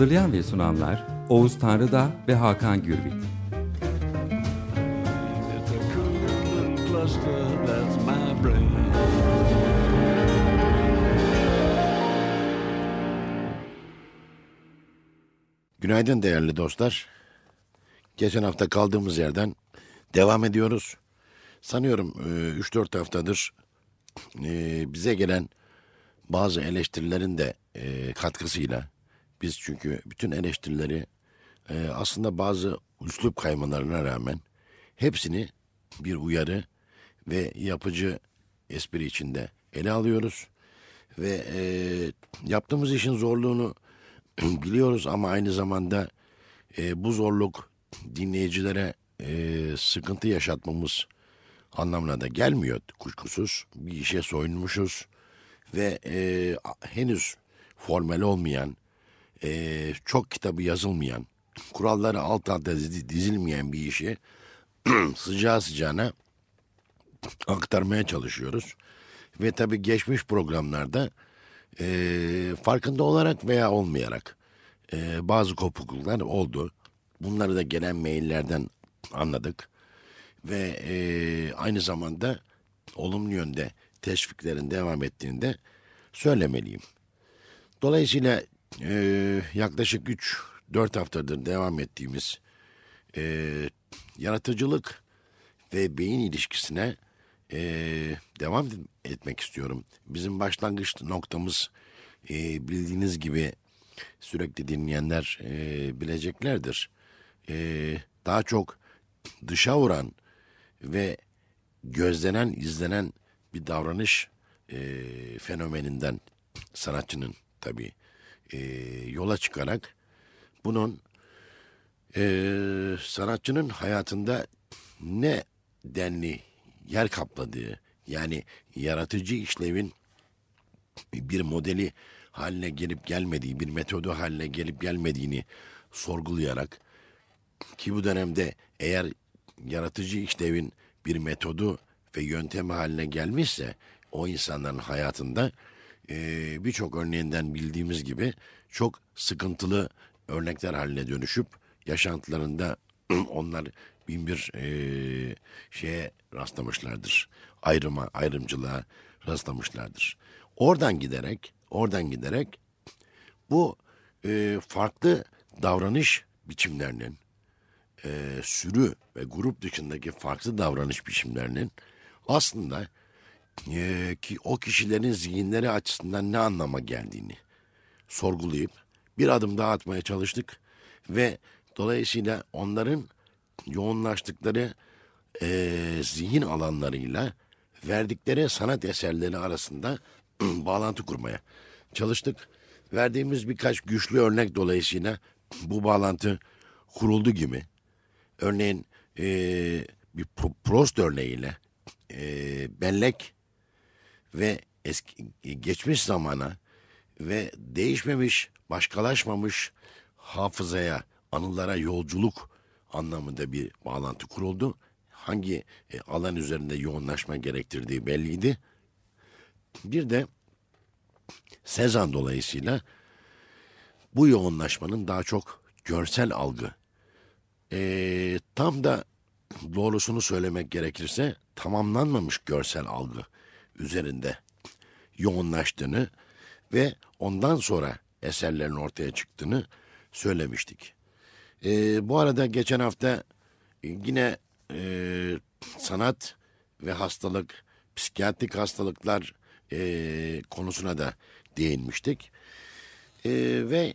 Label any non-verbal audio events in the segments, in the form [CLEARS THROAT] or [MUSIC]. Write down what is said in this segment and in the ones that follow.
Hazırlayan ve sunanlar Oğuz Tanrıda ve Hakan Gürbüz. Günaydın değerli dostlar. Geçen hafta kaldığımız yerden devam ediyoruz. Sanıyorum e, 3-4 haftadır e, bize gelen bazı eleştirilerin de e, katkısıyla biz çünkü bütün eleştirileri e, aslında bazı üslup kaymalarına rağmen hepsini bir uyarı ve yapıcı espri içinde ele alıyoruz. Ve e, yaptığımız işin zorluğunu [CLEARS THROAT] biliyoruz ama aynı zamanda e, bu zorluk dinleyicilere e, sıkıntı yaşatmamız anlamına da gelmiyor kuşkusuz. Bir işe soyunmuşuz ve e, henüz formel olmayan, e, çok kitabı yazılmayan, kuralları alt alta dizi- dizilmeyen bir işi [CLEARS THROAT] sıcağı sıcağına aktarmaya çalışıyoruz. Ve tabii geçmiş programlarda e, farkında olarak veya olmayarak e, bazı kopukluklar oldu. Bunları da gelen maillerden anladık. Ve e, aynı zamanda olumlu yönde teşviklerin devam ettiğini de söylemeliyim. Dolayısıyla e, yaklaşık 3-4 haftadır devam ettiğimiz e, yaratıcılık ve beyin ilişkisine e, devam etmek istiyorum. Bizim başlangıç noktamız e, bildiğiniz gibi sürekli dinleyenler e, bileceklerdir. E, daha çok dışa vuran ve gözlenen, izlenen bir davranış e, fenomeninden sanatçının tabii e, yola çıkarak bunun e, sanatçının hayatında ne denli yer kapladığı yani yaratıcı işlevin bir modeli haline gelip gelmediği, bir metodu haline gelip gelmediğini sorgulayarak ki bu dönemde eğer yaratıcı işlevin bir metodu ve yöntemi haline gelmişse o insanların hayatında eee, birçok örneğinden bildiğimiz gibi çok sıkıntılı örnekler haline dönüşüp yaşantılarında [CLEARS THROAT] onlar bin bir eee, şeye rastlamışlardır. Ayrıma, ayrımcılığa rastlamışlardır. Oradan giderek, oradan giderek bu eee, farklı davranış biçimlerinin e, sürü ve grup dışındaki farklı davranış biçimlerinin aslında e, ki o kişilerin zihinleri açısından ne anlama geldiğini sorgulayıp bir adım daha atmaya çalıştık ve dolayısıyla onların yoğunlaştıkları e, zihin alanlarıyla verdikleri sanat eserleri arasında [CLEARS THROAT] bağlantı kurmaya çalıştık. Verdiğimiz birkaç güçlü örnek dolayısıyla bu bağlantı kuruldu gibi. Örneğin e, bir Pro- Prost örneğiyle e, bellek ve eski geçmiş zamana ve değişmemiş, başkalaşmamış hafızaya, anılara yolculuk anlamında bir bağlantı kuruldu. Hangi e, alan üzerinde yoğunlaşma gerektirdiği belliydi. Bir de Sezan dolayısıyla bu yoğunlaşmanın daha çok görsel algı. Ee, tam da doğrusunu söylemek gerekirse tamamlanmamış görsel algı üzerinde yoğunlaştığını ve ondan sonra eserlerin ortaya çıktığını söylemiştik. Ee, bu arada geçen hafta yine e, sanat ve hastalık, psikiyatrik hastalıklar e, konusuna da değinmiştik. E, ve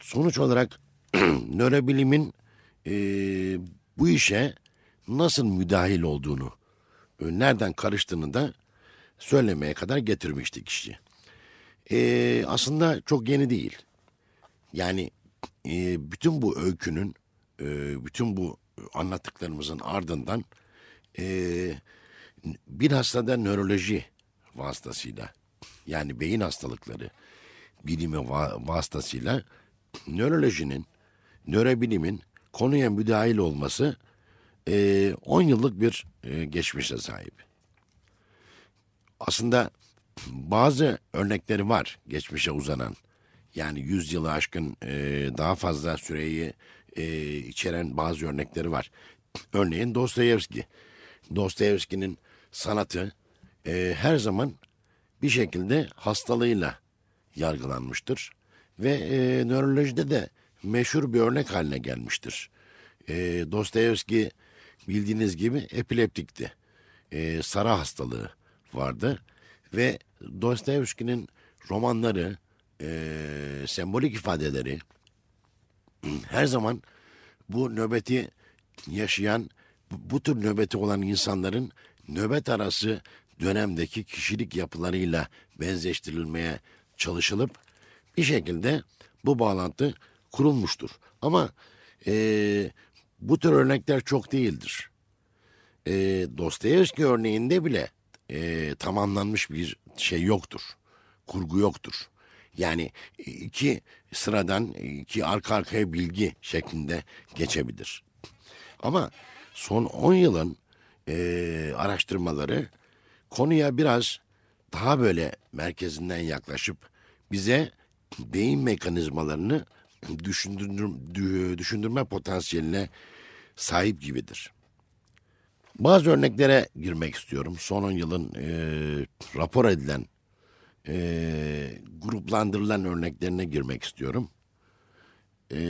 sonuç olarak [CLEARS THROAT] nörobilimin e, bu işe nasıl müdahil olduğunu, e, nereden karıştığını da söylemeye kadar getirmiştik işi. E, aslında çok yeni değil. Yani e, bütün bu öykünün, e, bütün bu anlattıklarımızın ardından e, bir hastada nöroloji vasıtasıyla yani beyin hastalıkları bilimi va- vasıtasıyla nörolojinin, nörobilimin konuya müdahil olması e, 10 yıllık bir e, geçmişe sahip. Aslında bazı örnekleri var geçmişe uzanan. Yani 100 yılı aşkın e, daha fazla süreyi e, içeren bazı örnekleri var. Örneğin Dostoyevski. Dostoyevski'nin sanatı e, her zaman bir şekilde hastalığıyla yargılanmıştır. Ve e, nörolojide de meşhur bir örnek haline gelmiştir. E, Dostoyevski bildiğiniz gibi epileptikti. E, Sara hastalığı vardı. Ve Dostoyevski'nin romanları, e, sembolik ifadeleri her zaman bu nöbeti yaşayan, bu, tür nöbeti olan insanların nöbet arası dönemdeki kişilik yapılarıyla benzeştirilmeye çalışılıp bir şekilde bu bağlantı kurulmuştur. Ama e, bu tür örnekler çok değildir. E, Dostoyevski örneğinde bile e, tamamlanmış bir şey yoktur. Kurgu yoktur. Yani iki sıradan iki arka arkaya bilgi şeklinde geçebilir. Ama son 10 yılın e, araştırmaları konuya biraz daha böyle merkezinden yaklaşıp bize beyin mekanizmalarını düşündürme, düşündürme potansiyeline sahip gibidir. Bazı örneklere girmek istiyorum. Son 10 yılın e, rapor edilen, e, gruplandırılan örneklerine girmek istiyorum. E,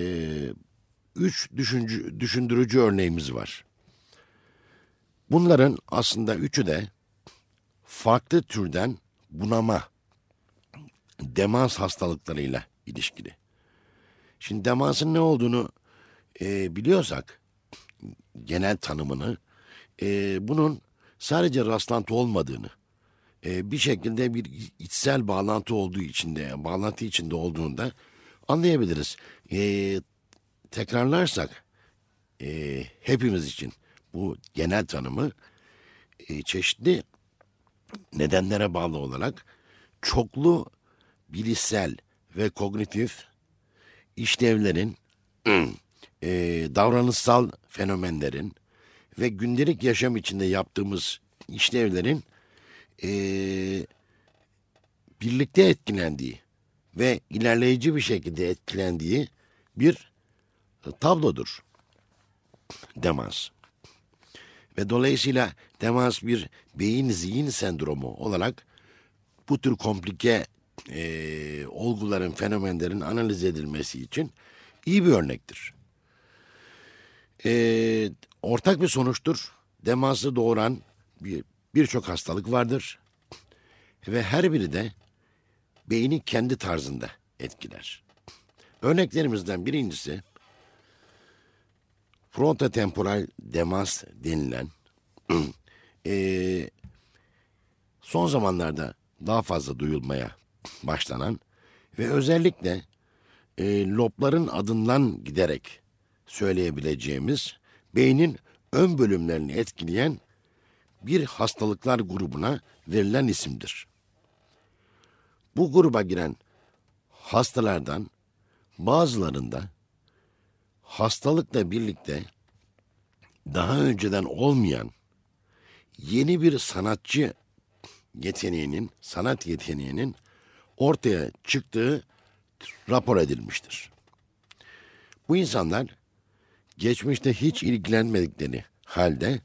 üç düşüncü, düşündürücü örneğimiz var. Bunların aslında üçü de farklı türden bunama, demans hastalıklarıyla ilişkili. Şimdi demansın ne olduğunu e, biliyorsak, genel tanımını, e, bunun sadece rastlantı olmadığını, e, bir şekilde bir içsel bağlantı olduğu içinde, bağlantı içinde olduğunu da anlayabiliriz. E, tekrarlarsak, e, hepimiz için bu genel tanımı e, çeşitli nedenlere bağlı olarak çoklu bilişsel ve kognitif işlevlerin, [CLEARS THROAT] e, davranışsal fenomenlerin ve gündelik yaşam içinde yaptığımız işlevlerin e, birlikte etkilendiği ve ilerleyici bir şekilde etkilendiği bir tablodur demans. Ve dolayısıyla demans bir beyin zihin sendromu olarak bu tür komplike e, olguların, fenomenlerin analiz edilmesi için iyi bir örnektir. E, ortak bir sonuçtur. Demansı doğuran bir birçok hastalık vardır. Ve her biri de beyni kendi tarzında etkiler. Örneklerimizden birincisi frontotemporal demans denilen [CLEARS THROAT] e, son zamanlarda daha fazla duyulmaya başlanan ve özellikle e, lobların adından giderek söyleyebileceğimiz beynin ön bölümlerini etkileyen bir hastalıklar grubuna verilen isimdir. Bu gruba giren hastalardan bazılarında hastalıkla birlikte daha önceden olmayan yeni bir sanatçı yeteneğinin, sanat yeteneğinin ortaya çıktığı rapor edilmiştir. Bu insanlar geçmişte hiç ilgilenmedikleri halde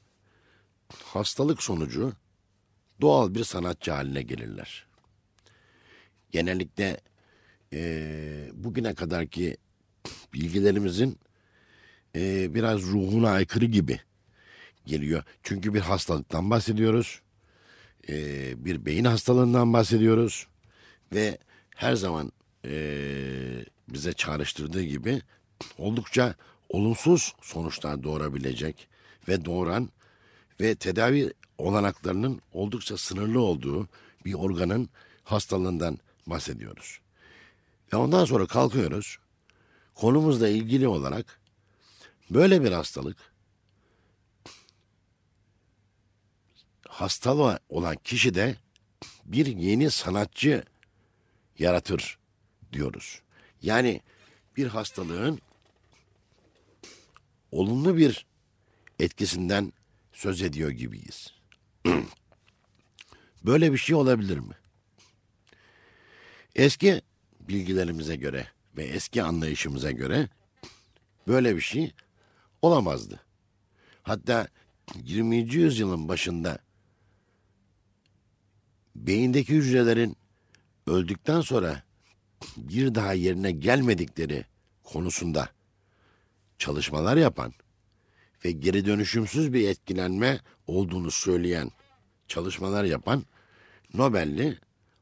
hastalık sonucu doğal bir sanatçı haline gelirler. Genellikle e, bugüne kadarki bilgilerimizin e, biraz ruhuna aykırı gibi geliyor. Çünkü bir hastalıktan bahsediyoruz. E, bir beyin hastalığından bahsediyoruz. Ve her zaman e, bize çağrıştırdığı gibi oldukça olumsuz sonuçlar doğurabilecek ve doğuran ve tedavi olanaklarının oldukça sınırlı olduğu bir organın hastalığından bahsediyoruz. Ve ondan sonra kalkıyoruz. konumuzla ilgili olarak böyle bir hastalık hastalığı olan kişi de bir yeni sanatçı yaratır diyoruz. Yani bir hastalığın olumlu bir etkisinden söz ediyor gibiyiz. [CLEARS THROAT] Böyle bir şey olabilir mi? Eski bilgilerimize göre ve eski anlayışımıza göre böyle bir şey olamazdı. Hatta 20. yüzyılın başında beyindeki hücrelerin öldükten sonra bir daha yerine gelmedikleri konusunda çalışmalar yapan ve geri dönüşümsüz bir etkilenme olduğunu söyleyen çalışmalar yapan Nobel'li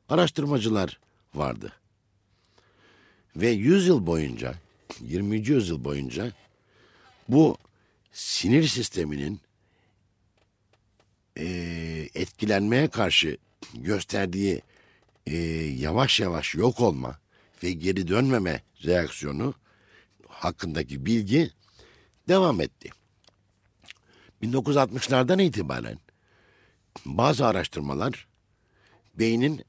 araştırmacılar vardı. Ve 100 yıl boyunca, 20. yüzyıl boyunca bu sinir sisteminin e, etkilenmeye karşı gösterdiği e, yavaş yavaş yok olma ve geri dönmeme reaksiyonu hakkındaki bilgi devam etti. 1960'lardan itibaren bazı araştırmalar beynin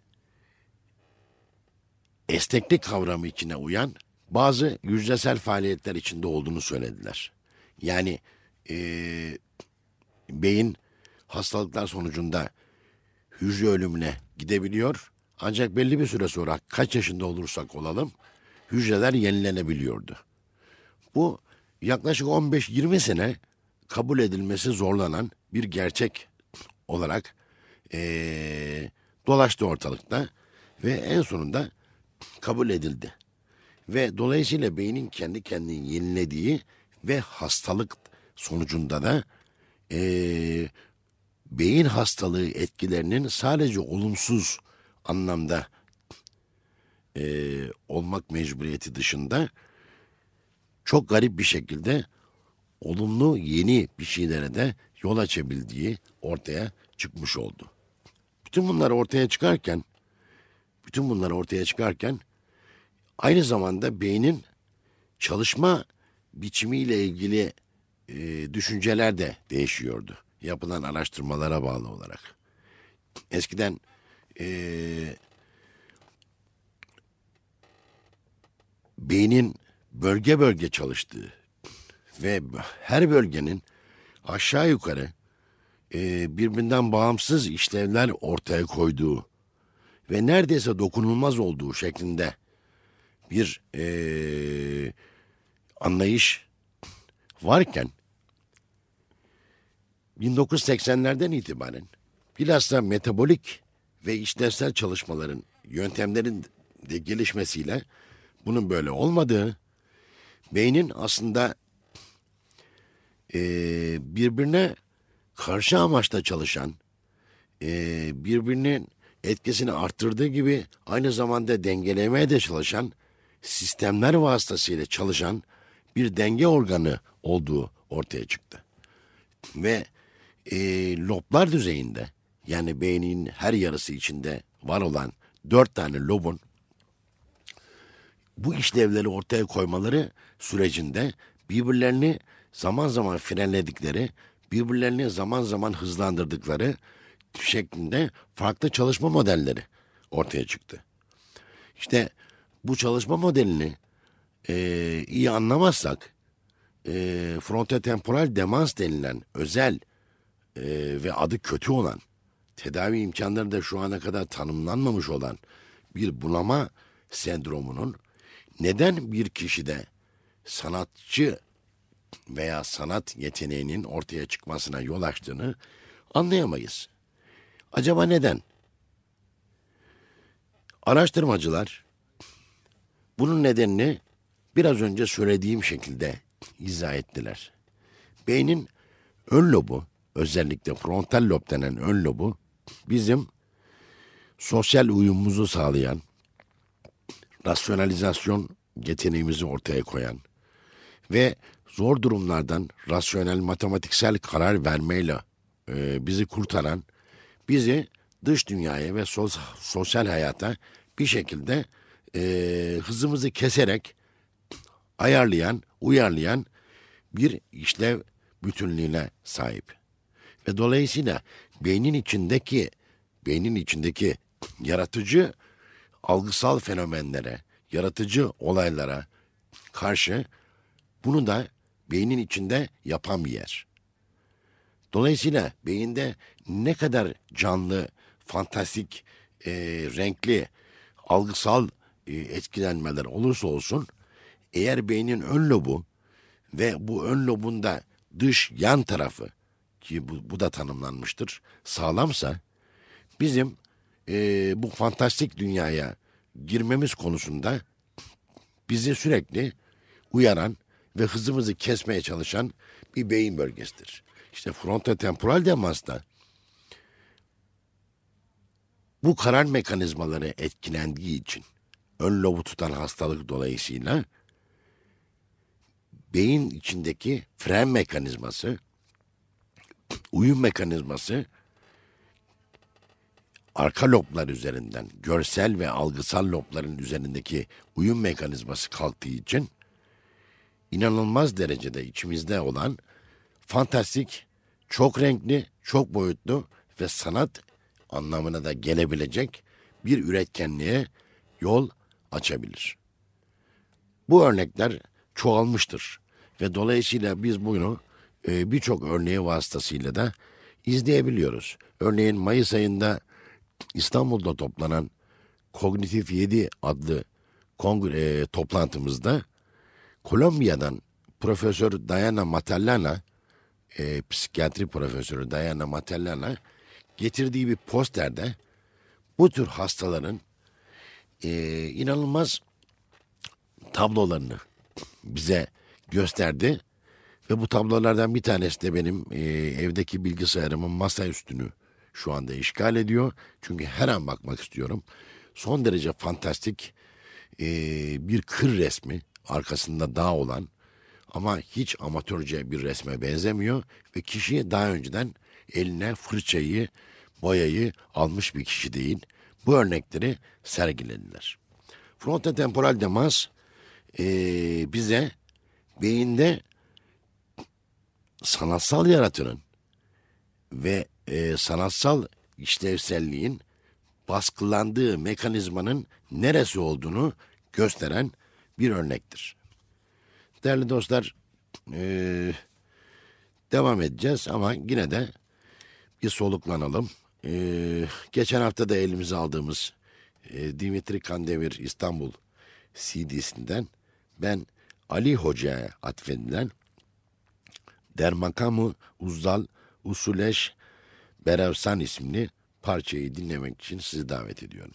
esneklik kavramı içine uyan bazı hücresel faaliyetler içinde olduğunu söylediler. Yani e, beyin hastalıklar sonucunda hücre ölümüne gidebiliyor. Ancak belli bir süre sonra kaç yaşında olursak olalım hücreler yenilenebiliyordu. Bu yaklaşık 15-20 sene kabul edilmesi zorlanan bir gerçek olarak ee, dolaştı ortalıkta ve en sonunda kabul edildi. Ve dolayısıyla beynin kendi kendini yenilediği ve hastalık sonucunda da ee, beyin hastalığı etkilerinin sadece olumsuz anlamda e, olmak mecburiyeti dışında çok garip bir şekilde olumlu yeni bir şeylere de yol açabildiği ortaya çıkmış oldu. Bütün bunlar ortaya çıkarken bütün bunlar ortaya çıkarken aynı zamanda beynin çalışma biçimiyle ilgili e, düşünceler de değişiyordu. Yapılan araştırmalara bağlı olarak. Eskiden e, beynin bölge bölge çalıştığı ve her bölgenin aşağı yukarı e, birbirinden bağımsız işlevler ortaya koyduğu ve neredeyse dokunulmaz olduğu şeklinde bir e, anlayış varken 1980'lerden itibaren bilhassa metabolik ve işlevsel çalışmaların yöntemlerin de gelişmesiyle bunun böyle olmadığı, beynin aslında e, birbirine karşı amaçla çalışan, e, birbirinin etkisini arttırdığı gibi aynı zamanda dengelemeye de çalışan sistemler vasıtasıyla çalışan bir denge organı olduğu ortaya çıktı. Ve e, loblar düzeyinde yani beynin her yarısı içinde var olan dört tane lobun bu işlevleri ortaya koymaları sürecinde birbirlerini zaman zaman frenledikleri, birbirlerini zaman zaman hızlandırdıkları şeklinde farklı çalışma modelleri ortaya çıktı. İşte bu çalışma modelini e, iyi anlamazsak e, frontotemporal demans denilen özel e, ve adı kötü olan tedavi imkanları da şu ana kadar tanımlanmamış olan bir bunama sendromunun neden bir kişide sanatçı veya sanat yeteneğinin ortaya çıkmasına yol açtığını anlayamayız. Acaba neden? Araştırmacılar bunun nedenini biraz önce söylediğim şekilde izah ettiler. Beynin ön lobu, özellikle frontal lob denen ön lobu bizim sosyal uyumumuzu sağlayan, rasyonalizasyon yeteneğimizi ortaya koyan ve zor durumlardan rasyonel matematiksel karar vermeyle e, bizi kurtaran, bizi dış dünyaya ve sos, sosyal hayata bir şekilde e, hızımızı keserek ayarlayan, uyarlayan bir işlev bütünlüğüne sahip. Ve dolayısıyla beynin içindeki beynin içindeki yaratıcı algısal fenomenlere, yaratıcı olaylara karşı bunu da beynin içinde yapan bir yer. Dolayısıyla beyinde ne kadar canlı, fantastik, e, renkli, algısal e, etkilenmeler olursa olsun, eğer beynin ön lobu ve bu ön lobunda dış yan tarafı ki bu, bu da tanımlanmıştır sağlamsa bizim e, bu fantastik dünyaya girmemiz konusunda bizi sürekli uyaran ve hızımızı kesmeye çalışan bir beyin bölgesidir. İşte frontotemporal demansta bu karar mekanizmaları etkilendiği için ön lobu tutan hastalık dolayısıyla beyin içindeki fren mekanizması, uyum mekanizması arka loblar üzerinden, görsel ve algısal lobların üzerindeki uyum mekanizması kalktığı için inanılmaz derecede içimizde olan fantastik, çok renkli, çok boyutlu ve sanat anlamına da gelebilecek bir üretkenliğe yol açabilir. Bu örnekler çoğalmıştır ve dolayısıyla biz bunu e, birçok örneği vasıtasıyla da izleyebiliyoruz. Örneğin Mayıs ayında İstanbul'da toplanan Kognitif 7 adlı kongre e, toplantımızda Kolombiya'dan Profesör Diana Matallana, e, psikiyatri profesörü Diana Matallana getirdiği bir posterde bu tür hastaların e, inanılmaz tablolarını bize gösterdi. Ve bu tablolardan bir tanesi de benim e, evdeki bilgisayarımın masa üstünü şu anda işgal ediyor. Çünkü her an bakmak istiyorum. Son derece fantastik e, bir kır resmi arkasında dağ olan ama hiç amatörce bir resme benzemiyor ve kişi daha önceden eline fırçayı, boyayı almış bir kişi değil. Bu örnekleri sergilediler. Frontotemporal demans e, bize beyinde sanatsal yaratının ve e, sanatsal işlevselliğin baskılandığı mekanizmanın neresi olduğunu gösteren bir örnektir. Değerli dostlar, e, devam edeceğiz ama yine de bir soluklanalım. E, geçen hafta da elimize aldığımız e, Dimitri Kandemir İstanbul CD'sinden ben Ali Hoca'ya atfedilen Dermakamu Uzzal Usuleş Berevsan isimli parçayı dinlemek için sizi davet ediyorum.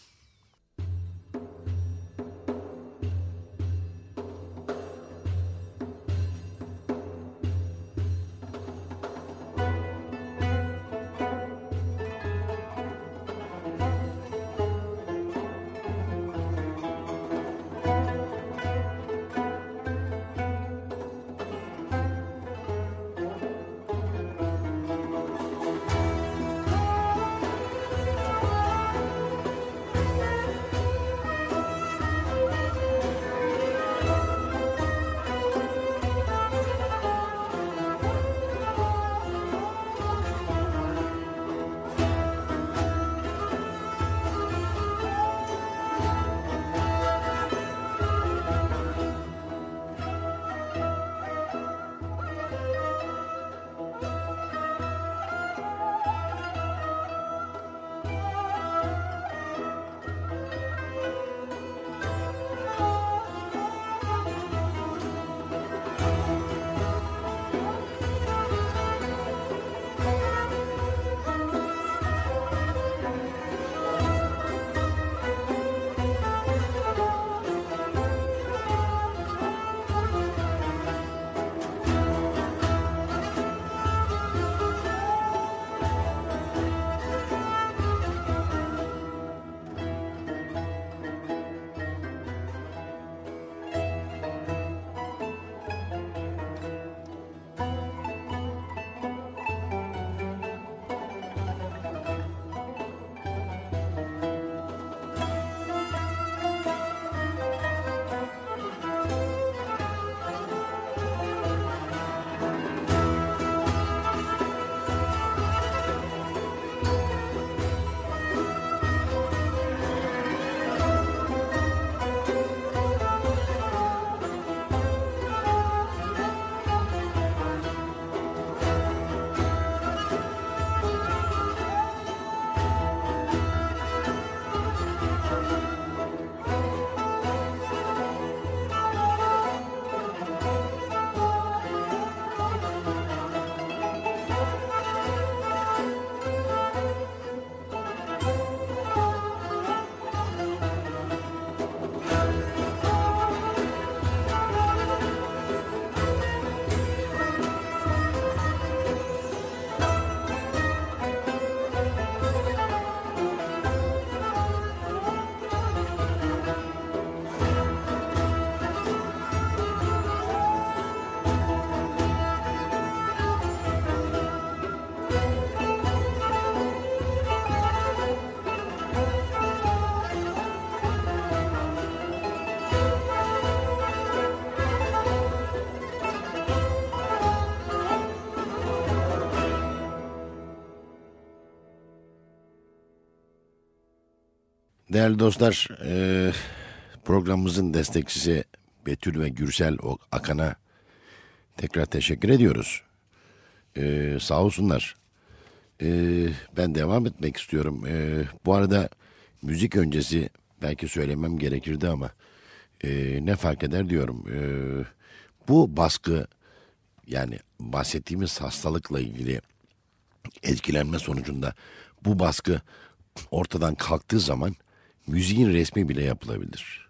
Değerli dostlar, e, programımızın destekçisi Betül ve Gürsel Akan'a tekrar teşekkür ediyoruz. E, sağ olsunlar. E, ben devam etmek istiyorum. E, bu arada müzik öncesi belki söylemem gerekirdi ama ne fark eder diyorum. Bu baskı yani bahsettiğimiz hastalıkla ilgili etkilenme sonucunda bu baskı ortadan kalktığı zaman müziğin resmi bile yapılabilir.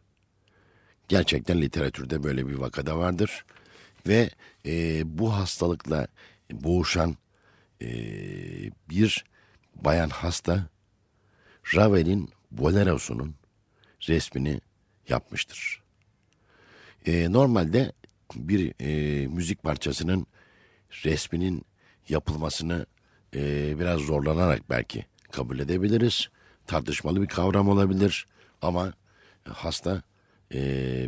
Gerçekten literatürde böyle bir vakada vardır ve e, bu hastalıkla boğuşan e, bir bayan hasta Ravel'in Bolero'sunun resmini yapmıştır. E, normalde bir e, müzik parçasının resminin yapılmasını e, biraz zorlanarak belki kabul edebiliriz. Tartışmalı bir kavram olabilir ama hasta e,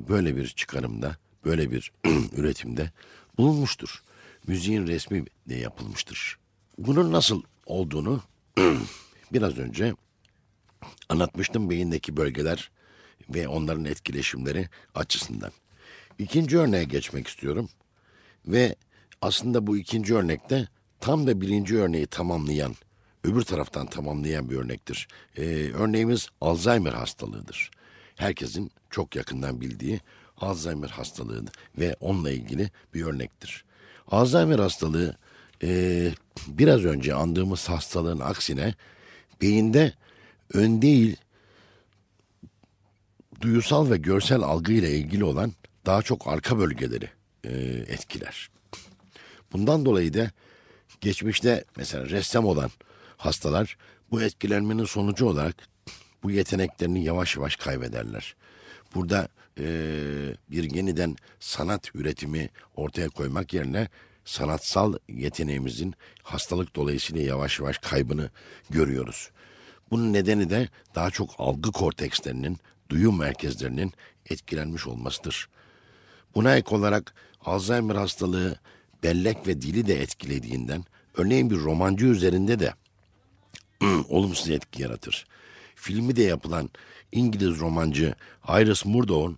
böyle bir çıkarımda, böyle bir [CLEARS THROAT] üretimde bulunmuştur. Müziğin resmi de yapılmıştır. Bunun nasıl olduğunu [CLEARS THROAT] biraz önce anlatmıştım beyindeki bölgeler ve onların etkileşimleri açısından. İkinci örneğe geçmek istiyorum. Ve aslında bu ikinci örnekte tam da birinci örneği tamamlayan, öbür taraftan tamamlayan bir örnektir. Ee, örneğimiz Alzheimer hastalığıdır. Herkesin çok yakından bildiği Alzheimer hastalığı ve onunla ilgili bir örnektir. Alzheimer hastalığı e, biraz önce andığımız hastalığın aksine beyinde ön değil duyusal ve görsel algı ile ilgili olan daha çok arka bölgeleri e, etkiler. Bundan dolayı da geçmişte mesela ressam olan hastalar bu etkilenmenin sonucu olarak bu yeteneklerini yavaş yavaş kaybederler. Burada e, bir yeniden sanat üretimi ortaya koymak yerine sanatsal yeteneğimizin hastalık dolayısıyla yavaş yavaş kaybını görüyoruz. Bunun nedeni de daha çok algı kortekslerinin, duyu merkezlerinin etkilenmiş olmasıdır. Buna ek olarak Alzheimer hastalığı bellek ve dili de etkilediğinden örneğin bir romancı üzerinde de [CLEARS THROAT] olumsuz etki yaratır. Filmi de yapılan İngiliz romancı Iris Murdoch'un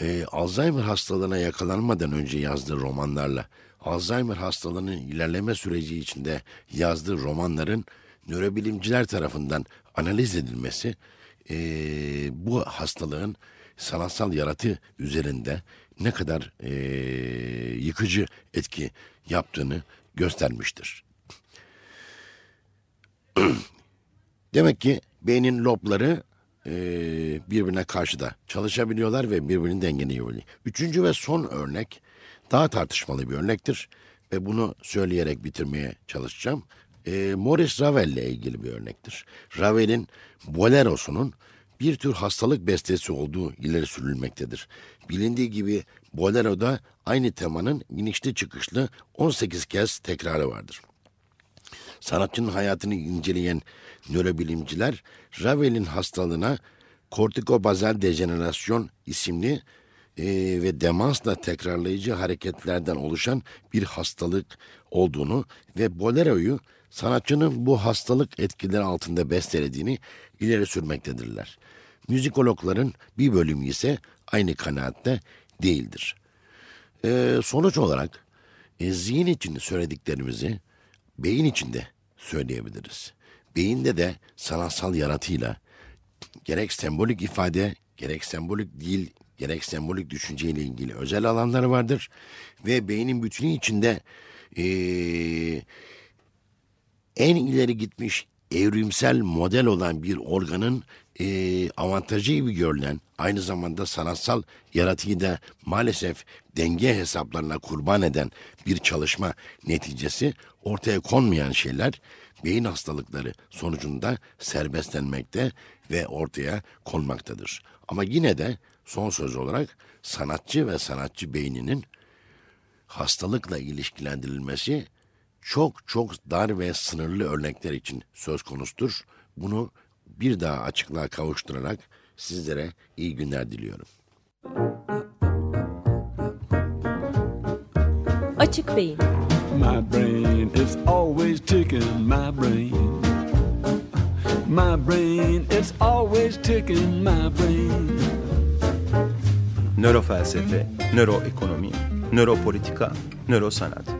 e, Alzheimer hastalığına yakalanmadan önce yazdığı romanlarla Alzheimer hastalığının ilerleme süreci içinde yazdığı romanların nörobilimciler tarafından analiz edilmesi e, bu hastalığın sanatsal yaratı üzerinde ne kadar e, yıkıcı etki yaptığını göstermiştir. [CLEARS THROAT] Demek ki beynin lobları e, birbirine karşı da çalışabiliyorlar ve birbirini dengeleyebiliyor. Üçüncü ve son örnek daha tartışmalı bir örnektir ve bunu söyleyerek bitirmeye çalışacağım. E, Maurice Ravel ile ilgili bir örnektir. Ravel'in Bolero'sunun bir tür hastalık bestesi olduğu ileri sürülmektedir. Bilindiği gibi Bolero'da aynı temanın inişli çıkışlı 18 kez tekrarı vardır. Sanatçının hayatını inceleyen nörobilimciler Ravel'in hastalığına kortikobazal dejenerasyon isimli e, ve demansla tekrarlayıcı hareketlerden oluşan bir hastalık olduğunu ve Bolero'yu sanatçının bu hastalık etkileri altında bestelediğini ileri sürmektedirler. Müzikologların bir bölümü ise aynı kanaatte değildir. Ee, sonuç olarak e, zihin için söylediklerimizi beyin içinde söyleyebiliriz. Beyinde de sanatsal yaratıyla gerek sembolik ifade, gerek sembolik dil, gerek sembolik düşünce ile ilgili özel alanları vardır. Ve beynin bütünü içinde e, en ileri gitmiş evrimsel model olan bir organın e, avantajı gibi görülen aynı zamanda sanatsal yaratıyı da maalesef denge hesaplarına kurban eden bir çalışma neticesi ortaya konmayan şeyler beyin hastalıkları sonucunda serbestlenmekte ve ortaya konmaktadır. Ama yine de son söz olarak sanatçı ve sanatçı beyninin hastalıkla ilişkilendirilmesi çok çok dar ve sınırlı örnekler için söz konusudur. Bunu bir daha açıklığa kavuşturarak sizlere iyi günler diliyorum. Açık Beyin My brain is always ticking, my brain. My brain, it's always ticking my brain. Nörofelsefe, nöroekonomi, nöropolitika, nörosanat.